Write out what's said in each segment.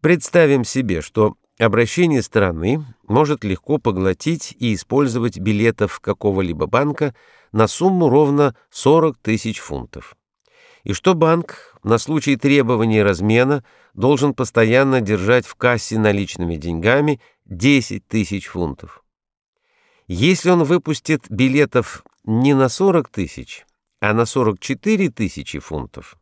Представим себе, что обращение страны может легко поглотить и использовать билетов какого-либо банка на сумму ровно 40 тысяч фунтов. И что банк на случай требования размена должен постоянно держать в кассе наличными деньгами 10 тысяч фунтов. Если он выпустит билетов не на 40 тысяч, а на 44 тысячи фунтов,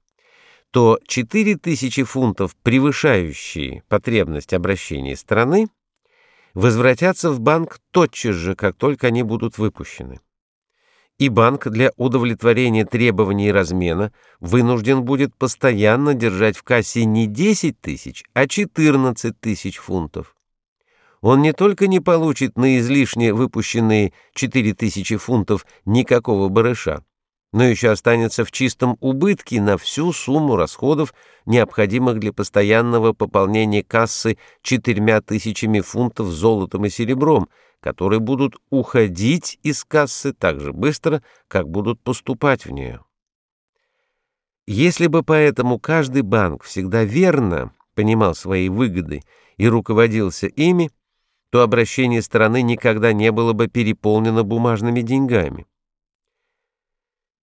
то 4000 фунтов, превышающие потребность обращения страны, возвратятся в банк тотчас же, как только они будут выпущены. И банк для удовлетворения требований размена вынужден будет постоянно держать в кассе не 10 тысяч, а 14 тысяч фунтов. Он не только не получит на излишне выпущенные 4000 фунтов никакого барыша, но еще останется в чистом убытке на всю сумму расходов, необходимых для постоянного пополнения кассы четырьмя тысячами фунтов золотом и серебром, которые будут уходить из кассы так же быстро, как будут поступать в нее. Если бы поэтому каждый банк всегда верно понимал свои выгоды и руководился ими, то обращение страны никогда не было бы переполнено бумажными деньгами.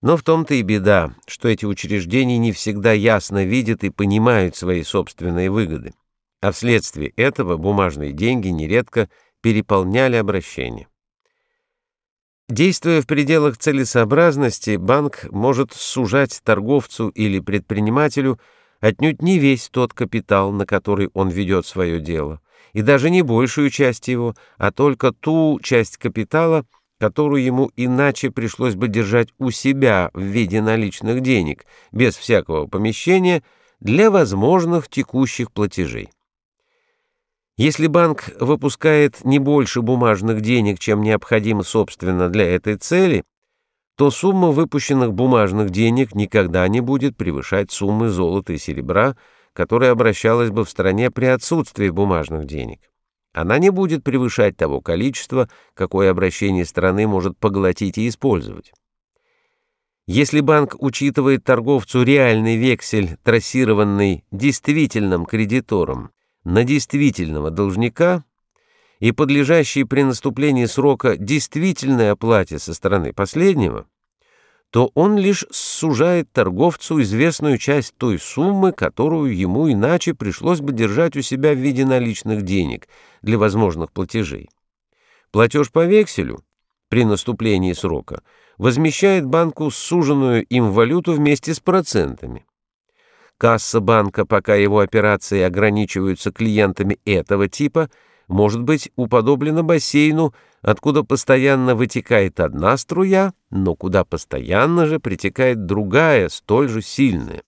Но в том-то и беда, что эти учреждения не всегда ясно видят и понимают свои собственные выгоды, а вследствие этого бумажные деньги нередко переполняли обращения. Действуя в пределах целесообразности, банк может сужать торговцу или предпринимателю отнюдь не весь тот капитал, на который он ведет свое дело, и даже не большую часть его, а только ту часть капитала, которую ему иначе пришлось бы держать у себя в виде наличных денег, без всякого помещения, для возможных текущих платежей. Если банк выпускает не больше бумажных денег, чем необходимо собственно для этой цели, то сумма выпущенных бумажных денег никогда не будет превышать суммы золота и серебра, которая обращалась бы в стране при отсутствии бумажных денег она не будет превышать того количества, какое обращение страны может поглотить и использовать. Если банк учитывает торговцу реальный вексель, трассированный действительным кредитором, на действительного должника и подлежащий при наступлении срока действительной оплате со стороны последнего, то он лишь сужает торговцу известную часть той суммы, которую ему иначе пришлось бы держать у себя в виде наличных денег для возможных платежей. Платеж по векселю при наступлении срока возмещает банку суженную им валюту вместе с процентами. Касса банка, пока его операции ограничиваются клиентами этого типа, может быть уподоблена бассейну, откуда постоянно вытекает одна струя, но куда постоянно же притекает другая, столь же сильная.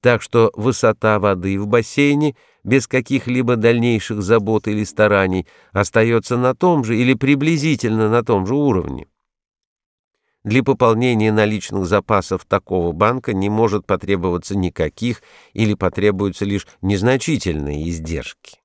Так что высота воды в бассейне без каких-либо дальнейших забот или стараний остается на том же или приблизительно на том же уровне. Для пополнения наличных запасов такого банка не может потребоваться никаких или потребуются лишь незначительные издержки.